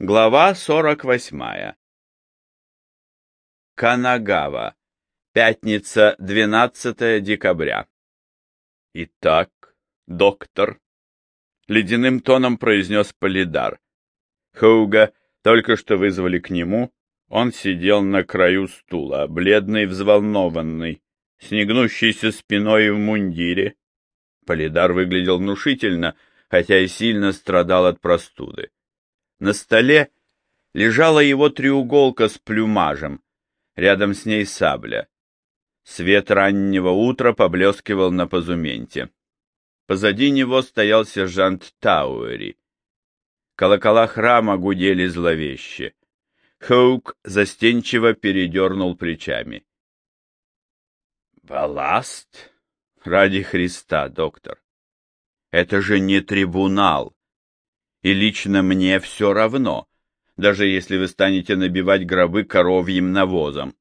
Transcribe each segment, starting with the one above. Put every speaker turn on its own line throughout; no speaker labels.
Глава 48. Канагава. Пятница, 12 декабря. Итак, доктор, ледяным тоном произнес Полидар. Хауга только что вызвали к нему, он сидел на краю стула, бледный, взволнованный, с негнущейся спиной в мундире. Полидар выглядел внушительно, хотя и сильно страдал от простуды. На столе лежала его треуголка с плюмажем, рядом с ней сабля. Свет раннего утра поблескивал на позументе. Позади него стоял сержант Тауэри. Колокола храма гудели зловеще. Хоук застенчиво передернул плечами. «Балласт? Ради Христа, доктор! Это же не трибунал!» И лично мне все равно, даже если вы станете набивать гробы коровьим навозом.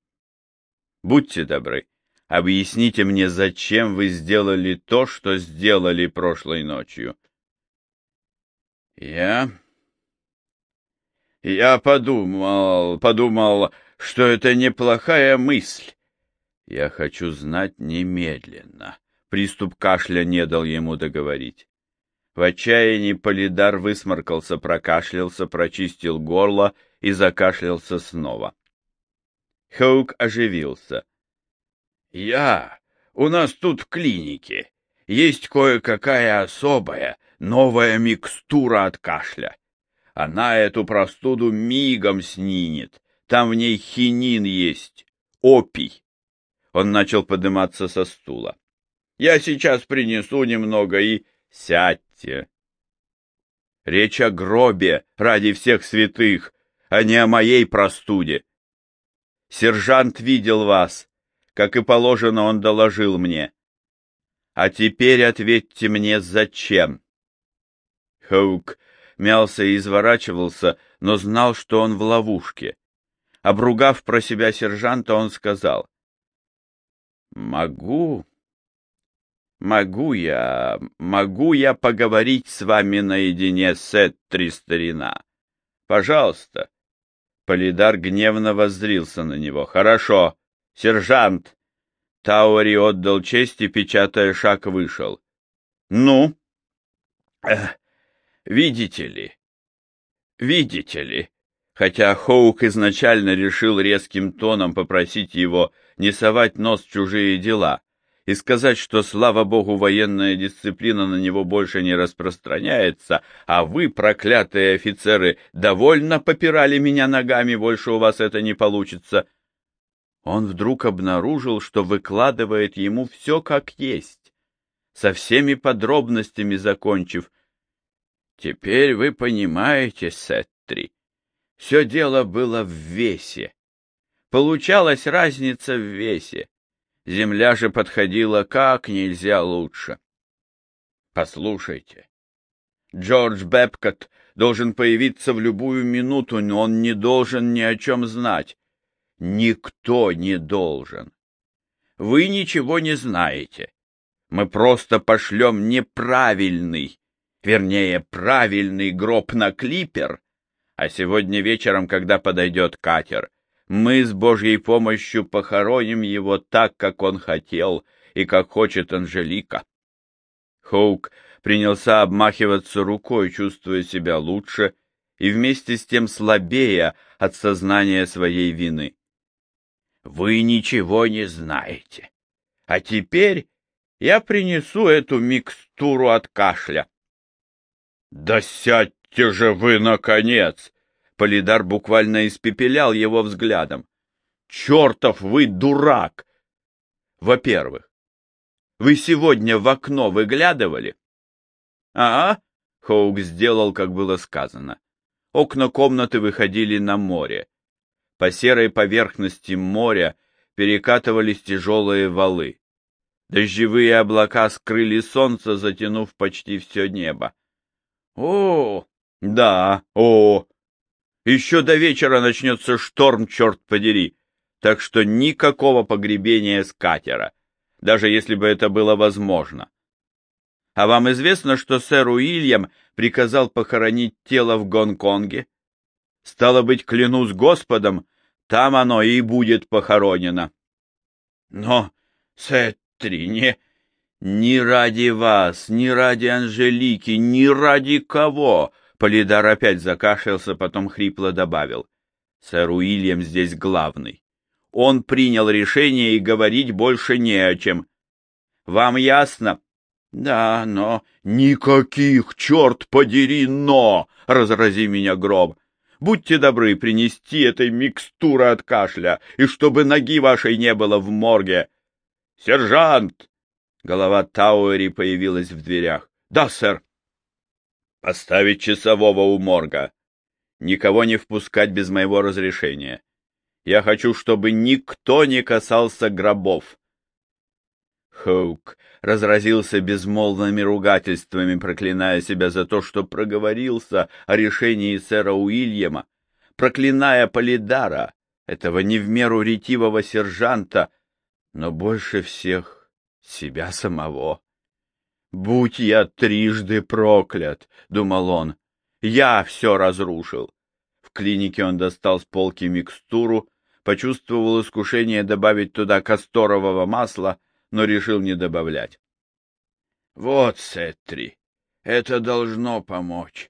Будьте добры, объясните мне, зачем вы сделали то, что сделали прошлой ночью. Я... Я подумал, подумал, что это неплохая мысль. Я хочу знать немедленно. Приступ кашля не дал ему договорить. В отчаянии Полидар высморкался, прокашлялся, прочистил горло и закашлялся снова. Хоук оживился. — Я... У нас тут в клинике есть кое-какая особая, новая микстура от кашля. Она эту простуду мигом снимет. Там в ней хинин есть, опий. Он начал подниматься со стула. Я сейчас принесу немного и... Сядьте. Речь о гробе ради всех святых, а не о моей простуде. Сержант видел вас, как и положено он доложил мне. А теперь ответьте мне, зачем? Хоук мялся и изворачивался, но знал, что он в ловушке. Обругав про себя сержанта, он сказал, «Могу Могу я, могу я поговорить с вами наедине, Сеттри, старина? Пожалуйста. Полидар гневно воззрился на него. Хорошо, сержант. Таури отдал честь и, печатая шаг, вышел. Ну? Эх, видите ли? Видите ли? Хотя Хоук изначально решил резким тоном попросить его не совать нос в чужие дела, и сказать, что, слава богу, военная дисциплина на него больше не распространяется, а вы, проклятые офицеры, довольно попирали меня ногами, больше у вас это не получится. Он вдруг обнаружил, что выкладывает ему все как есть, со всеми подробностями закончив. Теперь вы понимаете, Сеттри, все дело было в весе. Получалась разница в весе. Земля же подходила как нельзя лучше. Послушайте, Джордж Бепкот должен появиться в любую минуту, но он не должен ни о чем знать. Никто не должен. Вы ничего не знаете. Мы просто пошлем неправильный, вернее, правильный гроб на клипер, а сегодня вечером, когда подойдет катер, мы с Божьей помощью похороним его так, как он хотел и как хочет Анжелика. Хоук принялся обмахиваться рукой, чувствуя себя лучше и вместе с тем слабее от сознания своей вины. Вы ничего не знаете. А теперь я принесу эту микстуру от кашля. Да сядьте же вы, наконец! Полидар буквально испепелял его взглядом. «Чертов вы дурак! Во-первых, вы сегодня в окно выглядывали?» «А-а!» — Хоук сделал, как было сказано. Окна комнаты выходили на море. По серой поверхности моря перекатывались тяжелые валы. Дождевые облака скрыли солнце, затянув почти все небо. «О, да, о, еще до вечера начнется шторм, черт подери, так что никакого погребения с катера, даже если бы это было возможно. А вам известно, что сэр Уильям приказал похоронить тело в Гонконге? Стало быть, клянусь Господом, там оно и будет похоронено. Но, Сеттри, не... Ради вас, ни ради Анжелики, ни ради кого! Полидар опять закашлялся, потом хрипло добавил. Сэр Уильям здесь главный. Он принял решение и говорить больше не о чем. Вам ясно? Да, но... Никаких, черт подери, но! Разрази меня гром. Будьте добры принести этой микстуры от кашля, и чтобы ноги вашей не было в морге. Сержант! Голова Тауэри появилась в дверях. Да, сэр. Поставить часового у морга. Никого не впускать без моего разрешения. Я хочу, чтобы никто не касался гробов. Хоук разразился безмолвными ругательствами, проклиная себя за то, что проговорился о решении сэра Уильяма, проклиная Полидара, этого не в меру ретивого сержанта, но больше всех себя самого. «Будь я трижды проклят!» — думал он. «Я все разрушил!» В клинике он достал с полки микстуру, почувствовал искушение добавить туда касторового масла, но решил не добавлять. «Вот, Сеттри, это должно помочь!»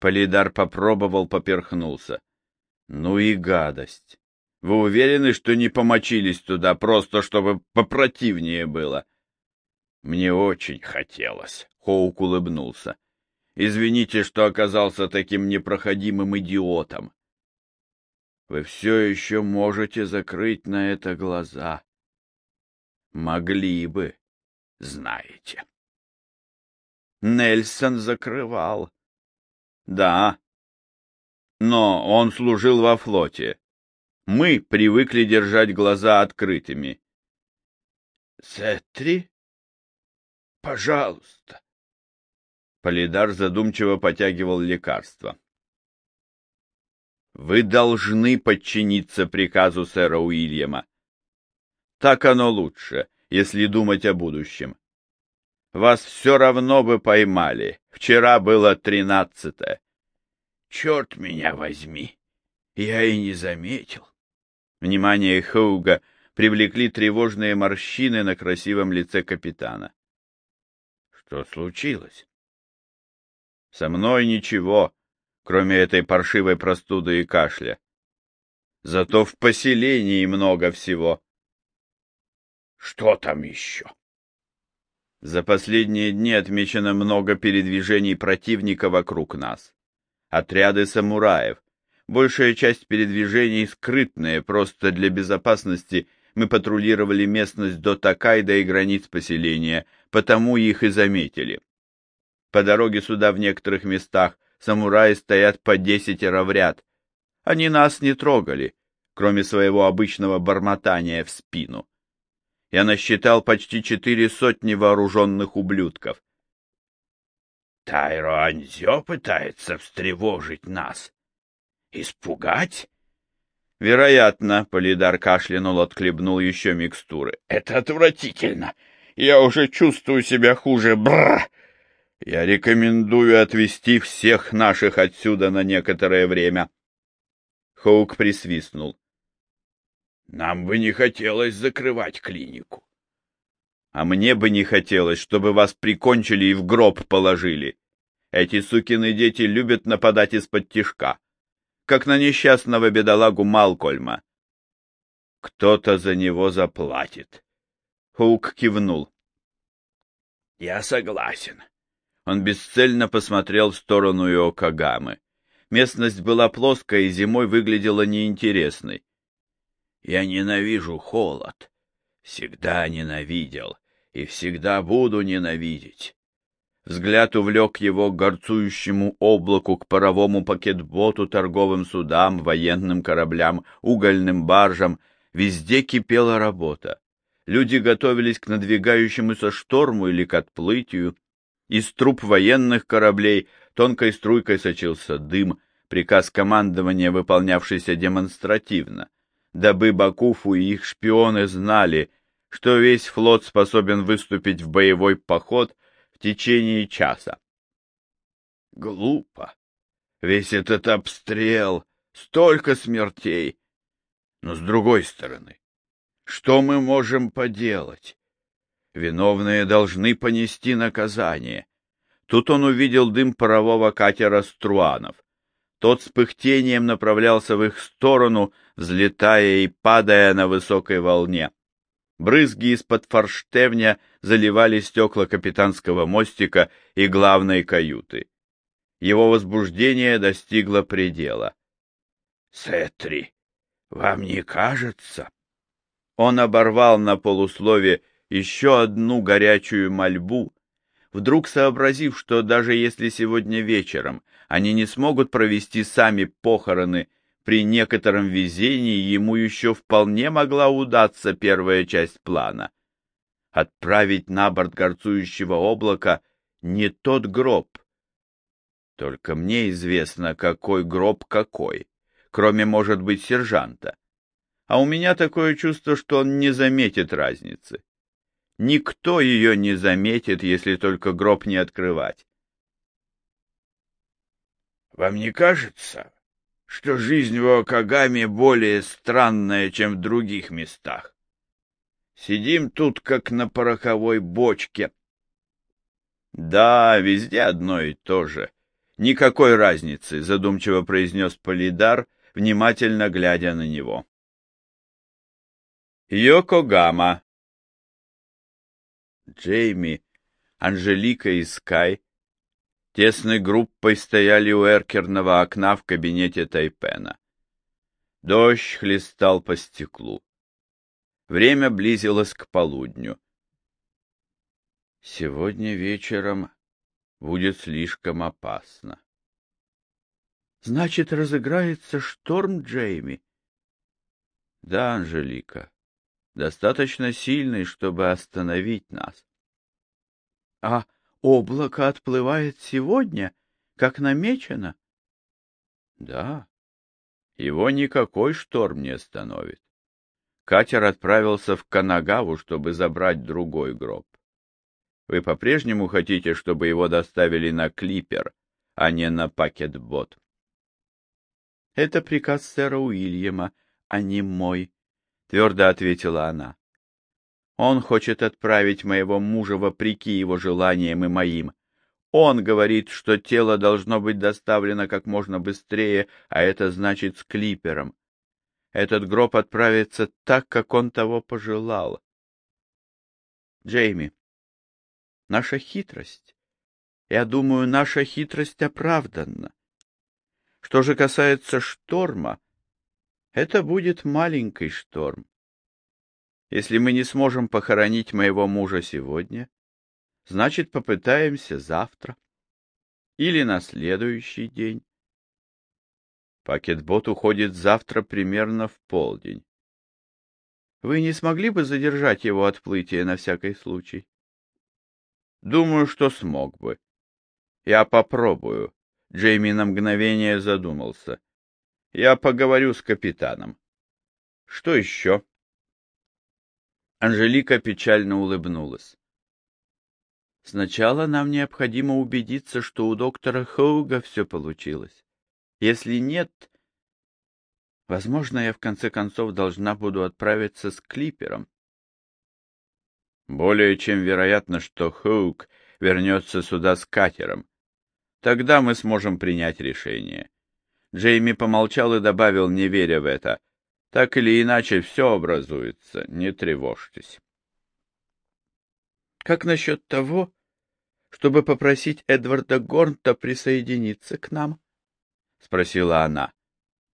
Полидар попробовал, поперхнулся. «Ну и гадость! Вы уверены, что не помочились туда, просто чтобы попротивнее было?» Мне очень хотелось. Хоук улыбнулся. Извините, что оказался таким непроходимым идиотом. Вы все еще можете закрыть на это глаза. Могли бы, знаете. Нельсон закрывал. Да. Но он служил во флоте. Мы привыкли держать глаза открытыми. Сетри? Пожалуйста. Полидар задумчиво потягивал лекарство. Вы должны подчиниться приказу сэра Уильяма. Так оно лучше, если думать о будущем. Вас все равно бы поймали. Вчера было тринадцатое. Черт меня возьми! Я и не заметил. Внимание Хоуга привлекли тревожные морщины на красивом лице капитана. Что случилось? Со мной ничего, кроме этой паршивой простуды и кашля. Зато в поселении много всего. Что там еще? За последние дни отмечено много передвижений противника вокруг нас. Отряды самураев. Большая часть передвижений скрытные, просто для безопасности мы патрулировали местность до Такайда и границ поселения, потому их и заметили. По дороге сюда в некоторых местах самураи стоят по десятеро в ряд. Они нас не трогали, кроме своего обычного бормотания в спину. Я насчитал почти четыре сотни вооруженных ублюдков. Тайро Анзё пытается встревожить нас. Испугать? Вероятно, Полидар кашлянул, отхлебнул еще микстуры. Это отвратительно. Я уже чувствую себя хуже. Бррр! Я рекомендую отвезти всех наших отсюда на некоторое время. Хоук присвистнул. Нам бы не хотелось закрывать клинику. А мне бы не хотелось, чтобы вас прикончили и в гроб положили. Эти сукины дети любят нападать из-под тишка, как на несчастного бедолагу Малкольма. Кто-то за него заплатит. Хук кивнул. «Я согласен». Он бесцельно посмотрел в сторону Иокагамы. Местность была плоская и зимой выглядела неинтересной. «Я ненавижу холод. Всегда ненавидел и всегда буду ненавидеть». Взгляд увлек его к горцующему облаку, к паровому пакетботу, торговым судам, военным кораблям, угольным баржам. Везде кипела работа. Люди готовились к надвигающемуся шторму или к отплытию. Из труб военных кораблей тонкой струйкой сочился дым, приказ командования, выполнявшийся демонстративно, дабы Бакуфу и их шпионы знали, что весь флот способен выступить в боевой поход течение часа. Глупо. Весь этот обстрел, столько смертей. Но с другой стороны, что мы можем поделать? Виновные должны понести наказание. Тут он увидел дым парового катера «Струанов». Тот с пыхтением направлялся в их сторону, взлетая и падая на высокой волне. Брызги из-под форштевня заливали стекла капитанского мостика и главной каюты. Его возбуждение достигло предела. — Сетри, вам не кажется? Он оборвал на полуслове еще одну горячую мольбу, вдруг сообразив, что даже если сегодня вечером они не смогут провести сами похороны при некотором везении ему еще вполне могла удаться первая часть плана. Отправить на борт горцующего облака не тот гроб. Только мне известно, какой гроб какой, кроме, может быть, сержанта. А у меня такое чувство, что он не заметит разницы. Никто ее не заметит, если только гроб не открывать. Вам не кажется, что жизнь в Окагаме более странная, чем в других местах. Сидим тут, как на пороховой бочке. Да, везде одно и то же. Никакой разницы, задумчиво произнес Полидар, внимательно глядя на него. Йокогама. Джейми, Анжелика и Скай тесной группой стояли у эркерного окна в кабинете Тайпена. Дождь хлестал по стеклу. Время близилось к полудню. Сегодня вечером будет слишком опасно. Значит, разыграется шторм Джейми? Да, Анжелика, достаточно сильный, чтобы остановить нас. А Облако отплывает сегодня, как намечено? Да, его никакой шторм не остановит. Катер отправился в Канагаву, чтобы забрать другой гроб. Вы по-прежнему хотите, чтобы его доставили на клипер, а не на пакетбот? Это приказ сэра Уильяма, а не мой, — твердо ответила она. Он хочет отправить моего мужа вопреки его желаниям и моим. Он говорит, что тело должно быть доставлено как можно быстрее, а это значит с клипером. Этот гроб отправится так, как он того пожелал. Джейми, наша хитрость, я думаю, наша хитрость оправданна. Что же касается шторма, это будет маленький шторм. Если мы не сможем похоронить моего мужа сегодня, значит, попытаемся завтра или на следующий день. Пакетбот уходит завтра примерно в полдень. Вы не смогли бы задержать его отплытие на всякий случай? Думаю, что смог бы. Я попробую. Джейми на мгновение задумался. Я поговорю с капитаном. Что еще? Анжелика печально улыбнулась. Сначала нам необходимо убедиться, что у доктора Хоуга все получилось. Если нет, возможно, я в конце концов должна буду отправиться с клипером. Более чем вероятно, что Хоуг вернется сюда с катером. Тогда мы сможем принять решение. Джейми помолчал и добавил, не веря в это. Так или иначе, все образуется, не тревожьтесь. Как насчет того, чтобы попросить Эдварда Горнта присоединиться к нам? — спросила она.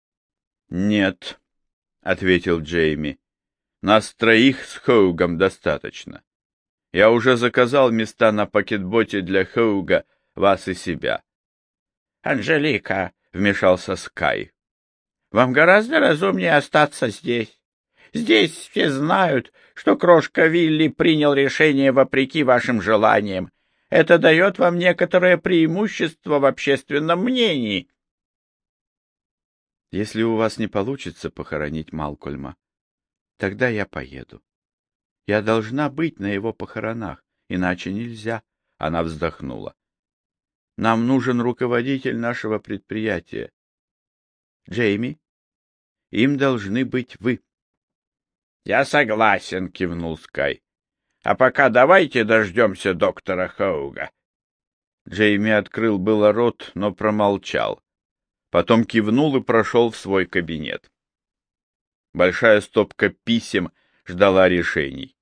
— Нет, — ответил Джейми. — Нас троих с Хоугом достаточно. Я уже заказал места на пакетботе для Хоуга, вас и себя. — Анжелика, — вмешался Скай, вам гораздо разумнее остаться здесь. Здесь все знают, что крошка Вилли принял решение вопреки вашим желаниям. Это дает вам некоторое преимущество в общественном мнении. Если у вас не получится похоронить Малкольма, тогда я поеду. Я должна быть на его похоронах, иначе нельзя. Она вздохнула. Нам нужен руководитель нашего предприятия. Джейми. Им должны быть вы. — Я согласен, — кивнул Скай. — А пока давайте дождемся доктора Хоуга. Джейми открыл было рот, но промолчал. Потом кивнул и прошел в свой кабинет. Большая стопка писем ждала решений.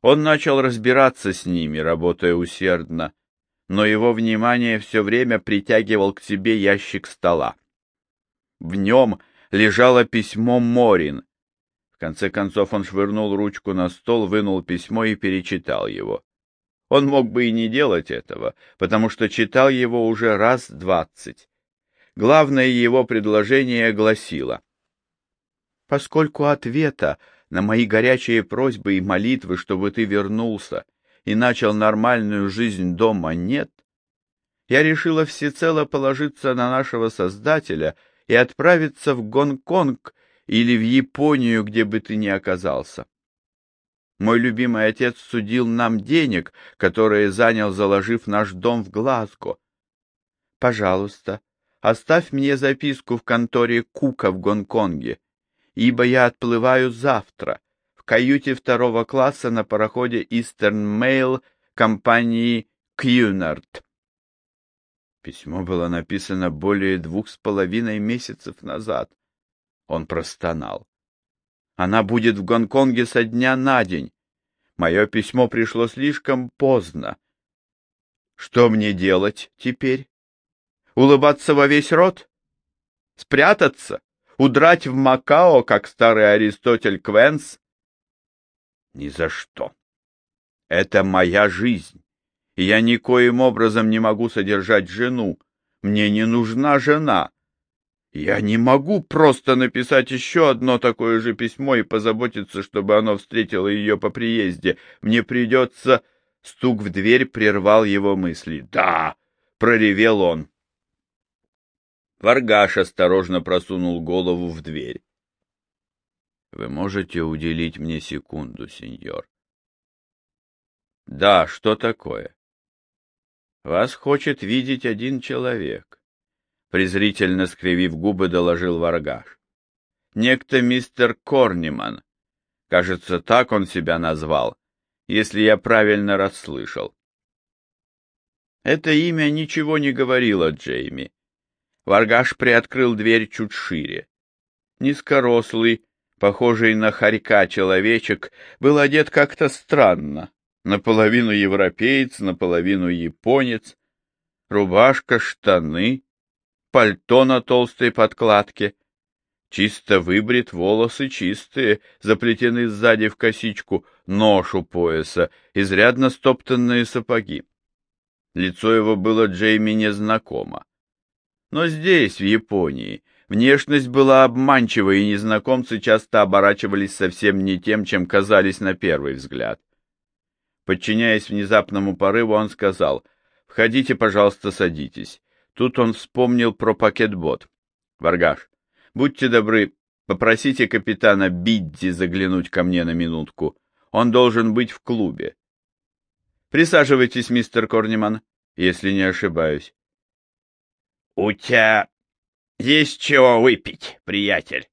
Он начал разбираться с ними, работая усердно, но его внимание все время притягивал к себе ящик стола. В нем лежало письмо Морин. В конце концов он швырнул ручку на стол, вынул письмо и перечитал его. Он мог бы и не делать этого, потому что читал его уже раз двадцать. Главное его предложение гласило. «Поскольку ответа на мои горячие просьбы и молитвы, чтобы ты вернулся и начал нормальную жизнь дома, нет, я решила всецело положиться на нашего Создателя и отправиться в Гонконг или в Японию, где бы ты ни оказался. Мой любимый отец судил нам денег, которые занял, заложив наш дом в Глазго. Пожалуйста, оставь мне записку в конторе Кука в Гонконге, ибо я отплываю завтра в каюте второго класса на пароходе Eastern Mail компании Кьюнард. Письмо было написано более двух с половиной месяцев назад. Он простонал. Она будет в Гонконге со дня на день. Мое письмо пришло слишком поздно. Что мне делать теперь? Улыбаться во весь рот? Спрятаться? Удрать в Макао, как старый Аристотель Квенс? Ни за что. Это моя жизнь, и я никоим образом не могу содержать жену. Мне не нужна жена. Я не могу просто написать еще одно такое же письмо и позаботиться, чтобы оно встретило ее по приезде. Мне придется... Стук в дверь прервал его мысли. «Да!» — проревел он. Варгаш осторожно просунул голову в дверь. «Вы можете уделить мне секунду, сеньор?» «Да, что такое?» «Вас хочет видеть один человек презрительно скривив губы, доложил Варгаш. Некто мистер Корниман. Кажется, так он себя назвал, если я правильно расслышал. Это имя ничего не говорило Джейми. Варгаш приоткрыл дверь чуть шире. Низкорослый, похожий на хорька человечек, был одет как-то странно. Наполовину европеец, наполовину японец. Рубашка, штаны, пальто на толстой подкладке. Чисто выбрит, волосы чистые, заплетены сзади в косичку, нож у пояса, изрядно стоптанные сапоги. Лицо его было Джейми незнакомо. Но здесь, в Японии, внешность была обманчива, и незнакомцы часто оборачивались совсем не тем, чем казались на первый взгляд. Подчиняясь внезапному порыву, он сказал, «Входите, пожалуйста, садитесь. Тут он вспомнил про пакетбот. Варгаш, будьте добры, попросите капитана Бидди заглянуть ко мне на минутку. Он должен быть в клубе. Присаживайтесь, мистер Корниман, если не ошибаюсь. — У тебя есть чего выпить, приятель?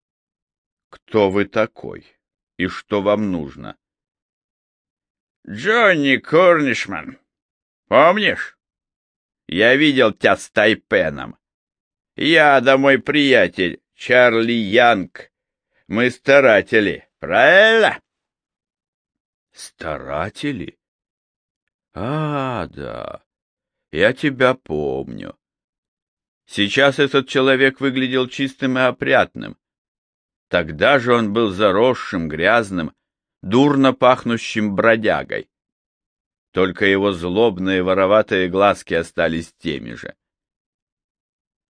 — Кто вы такой и что вам нужно? — Джонни Корнишман. Помнишь? Я видел тебя с Тайпеном. Я да мой приятель Чарли Янг. Мы старатели, правильно? Старатели? А, да. Я тебя помню. Сейчас этот человек выглядел чистым и опрятным. Тогда же он был заросшим, грязным, дурно пахнущим бродягой только его злобные вороватые глазки остались теми же.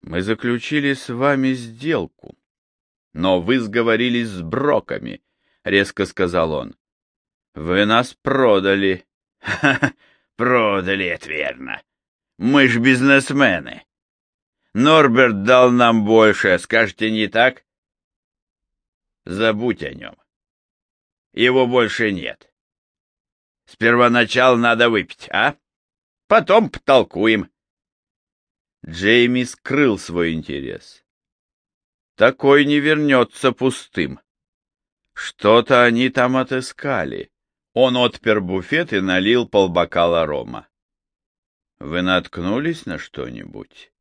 Мы заключили с вами сделку, но вы сговорились с броками, — резко сказал он. Вы нас продали. Продали, это верно. Мы ж бизнесмены. Норберт дал нам больше, скажете, не так? Забудь о нем. Его больше нет. Сперва начал надо выпить, а? Потом потолкуем. Джейми скрыл свой интерес. Такой не вернется пустым. Что-то они там отыскали. Он отпер буфет и налил полбокала рома. Вы наткнулись на что-нибудь?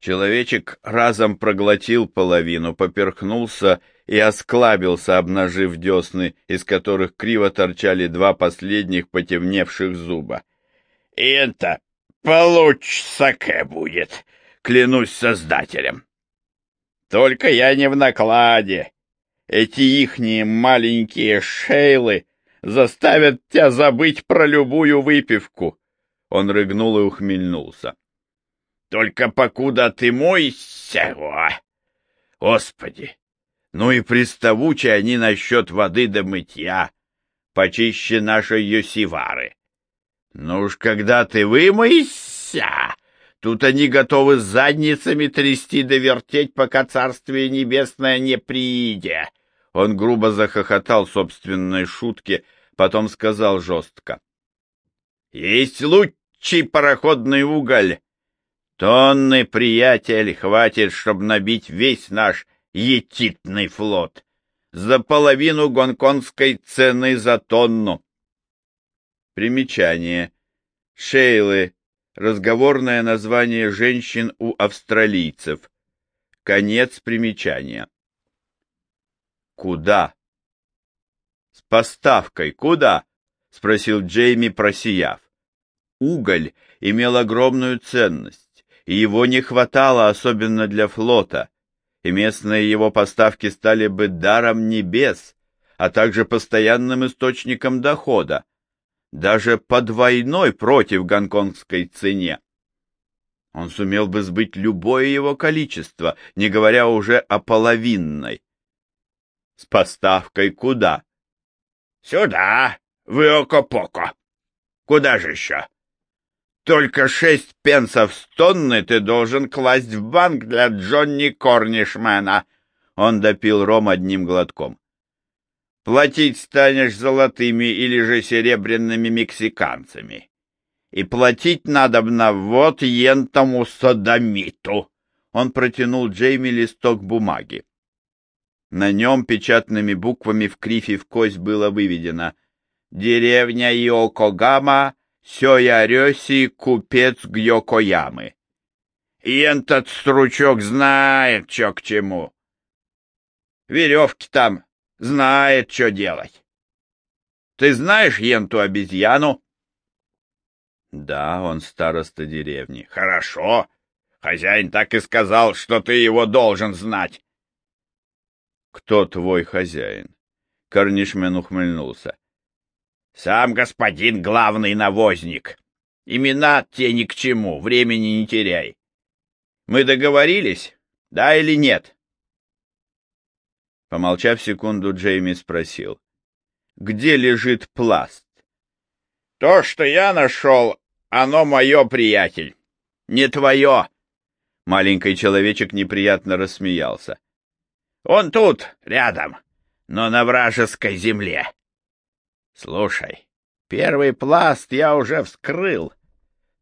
Человечек разом проглотил половину, поперхнулся и осклабился, обнажив десны, из которых криво торчали два последних потемневших зуба. — И это получше саке будет, клянусь создателем. Только я не в накладе. Эти ихние маленькие шейлы заставят тебя забыть про любую выпивку. Он рыгнул и ухмельнулся. Только покуда ты мойся, о! Господи! Ну и приставучи они насчет воды до мытья, почище нашей Йосивары. Ну уж когда ты вымойся, тут они готовы задницами трясти да вертеть, пока Царствие Небесное не прииде. Он грубо захохотал собственной шутке, потом сказал жестко. — Есть лучший пароходный уголь. Тонны, приятель, хватит, чтобы набить весь наш етитный флот. За половину гонконгской цены за тонну. Примечание. Шейлы. Разговорное название женщин у австралийцев. Конец примечания. Куда? С поставкой куда? Спросил Джейми, просияв. Уголь имел огромную ценность, и его не хватало особенно для флота и местные его поставки стали бы даром небес, а также постоянным источником дохода, даже по двойной против гонконгской цене. Он сумел бы сбыть любое его количество, не говоря уже о половинной. С поставкой куда? Сюда, в Иокопоко. Куда же еще? Только шесть пенсов с тонны ты должен класть в банк для Джонни Корнишмена. Он допил ром одним глотком. Платить станешь золотыми или же серебряными мексиканцами. И платить надо на вот ентому садомиту. Он протянул Джейми листок бумаги. На нем печатными буквами в крифе в кость было выведено «Деревня Йокогама, Сёярёси купец Гьокоямы. И этот стручок знает, что к чему. Веревки там знает, что делать. Ты знаешь енту обезьяну? Да, он староста деревни. Хорошо. Хозяин так и сказал, что ты его должен знать. Кто твой хозяин? Корнишмен ухмыльнулся. Сам господин главный навозник. Имена те ни к чему, времени не теряй. Мы договорились, да или нет? Помолчав секунду, Джейми спросил. Где лежит пласт? То, что я нашел, оно мое, приятель. Не твое. Маленький человечек неприятно рассмеялся. Он тут, рядом, но на вражеской земле. Слушай, первый пласт я уже вскрыл.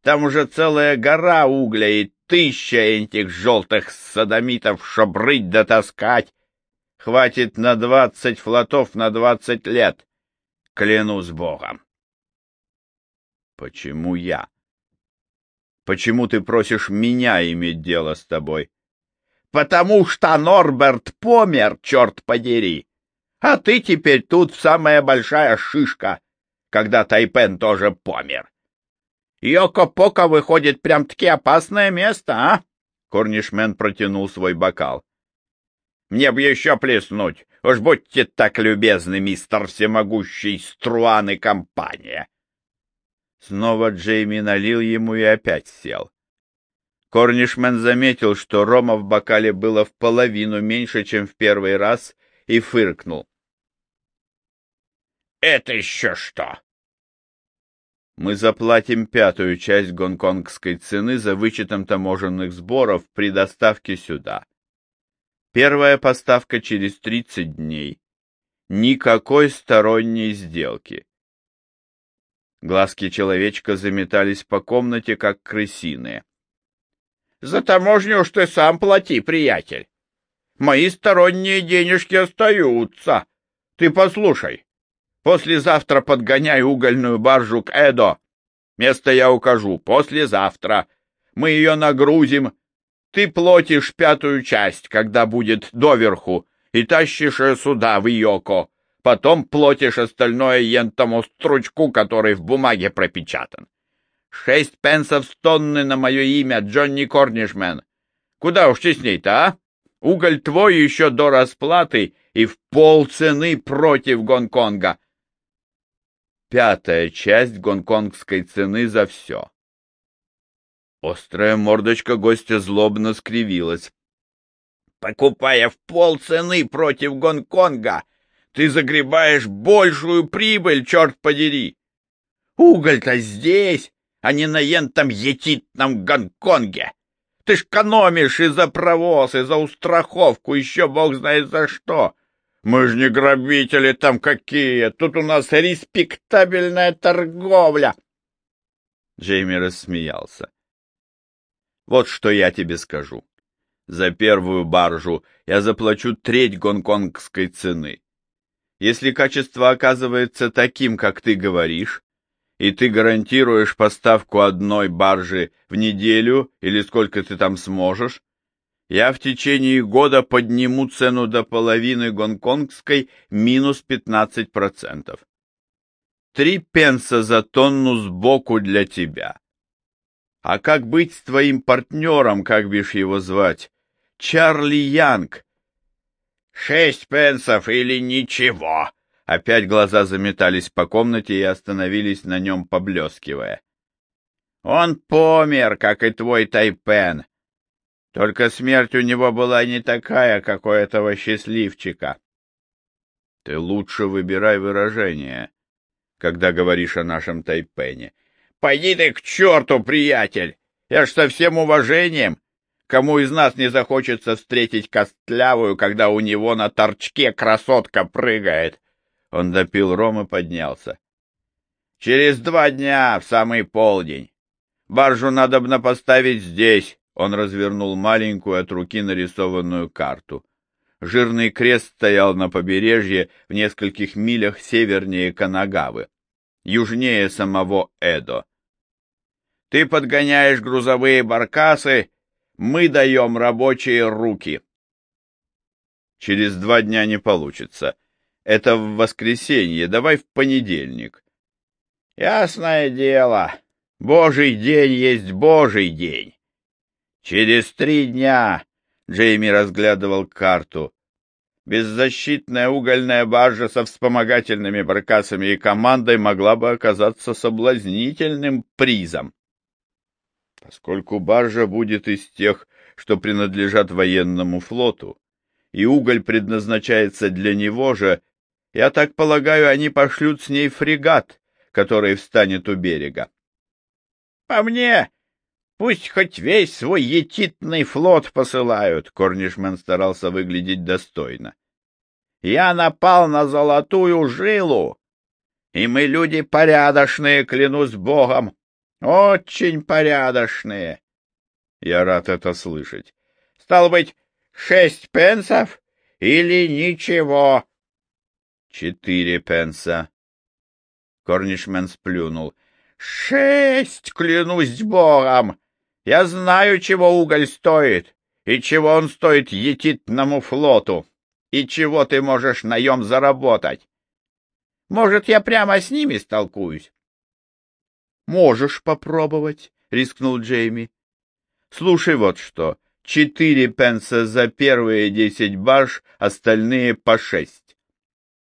Там уже целая гора угля и тысяча этих желтых садомитов, чтоб рыть да таскать. Хватит на двадцать флотов на двадцать лет. Клянусь богом. Почему я? Почему ты просишь меня иметь дело с тобой? Потому что Норберт помер, черт подери. А ты теперь тут самая большая шишка, когда Тайпен тоже помер. Йоко-Поко выходит прям-таки опасное место, а? Корнишмен протянул свой бокал. Мне б еще плеснуть. Уж будьте так любезны, мистер всемогущий Струан и компания. Снова Джейми налил ему и опять сел. Корнишмен заметил, что рома в бокале было в половину меньше, чем в первый раз, и фыркнул. «Это еще что?» «Мы заплатим пятую часть гонконгской цены за вычетом таможенных сборов при доставке сюда. Первая поставка через 30 дней. Никакой сторонней сделки». Глазки человечка заметались по комнате, как крысиные. — За таможню уж ты сам плати, приятель. Мои сторонние денежки остаются. Ты послушай. Послезавтра подгоняй угольную баржу к Эдо. Место я укажу. Послезавтра. Мы ее нагрузим. Ты платишь пятую часть, когда будет доверху, и тащишь ее сюда, в Йоко. Потом платишь остальное ентому стручку, который в бумаге пропечатан. Шесть пенсов с тонны на мое имя, Джонни Корнишмен. Куда уж честней-то, а? Уголь твой еще до расплаты и в полцены против Гонконга. Пятая часть гонконгской цены за все. Острая мордочка гостя злобно скривилась. Покупая в полцены против Гонконга, ты загребаешь большую прибыль, черт подери. Уголь-то здесь, а не на ентом етитном Гонконге. Ты ж экономишь и за провоз, и за устраховку, еще бог знает за что. Мы ж не грабители там какие, тут у нас респектабельная торговля. Джейми рассмеялся. Вот что я тебе скажу. За первую баржу я заплачу треть гонконгской цены. Если качество оказывается таким, как ты говоришь, и ты гарантируешь поставку одной баржи в неделю или сколько ты там сможешь, я в течение года подниму цену до половины гонконгской минус 15%. Три пенса за тонну сбоку для тебя. А как быть с твоим партнером, как бишь его звать? Чарли Янг. Шесть пенсов или ничего, Опять глаза заметались по комнате и остановились на нем, поблескивая. «Он помер, как и твой Тайпен. Только смерть у него была не такая, как у этого счастливчика». «Ты лучше выбирай выражение, когда говоришь о нашем Тайпене». «Пойди ты к черту, приятель! Я ж со всем уважением!» Кому из нас не захочется встретить костлявую, когда у него на торчке красотка прыгает? Он допил ром и поднялся. «Через два дня, в самый полдень. Баржу надобно поставить здесь». Он развернул маленькую от руки нарисованную карту. Жирный крест стоял на побережье в нескольких милях севернее Канагавы, южнее самого Эдо. «Ты подгоняешь грузовые баркасы, мы даем рабочие руки». «Через два дня не получится», это в воскресенье, давай в понедельник. Ясное дело, Божий день есть Божий день. Через три дня Джейми разглядывал карту. Беззащитная угольная баржа со вспомогательными баркасами и командой могла бы оказаться соблазнительным призом. Поскольку баржа будет из тех, что принадлежат военному флоту, и уголь предназначается для него же, я так полагаю, они пошлют с ней фрегат, который встанет у берега. — По мне, пусть хоть весь свой етитный флот посылают, — Корнишмен старался выглядеть достойно. — Я напал на золотую жилу, и мы люди порядочные, клянусь богом, очень порядочные. Я рад это слышать. Стал быть, шесть пенсов или ничего? Четыре пенса. Корнишмен сплюнул. Шесть, клянусь богом! Я знаю, чего уголь стоит, и чего он стоит етитному флоту, и чего ты можешь наем заработать. Может, я прямо с ними столкуюсь? — Можешь попробовать, — рискнул Джейми. — Слушай вот что. Четыре пенса за первые десять барж, остальные по шесть.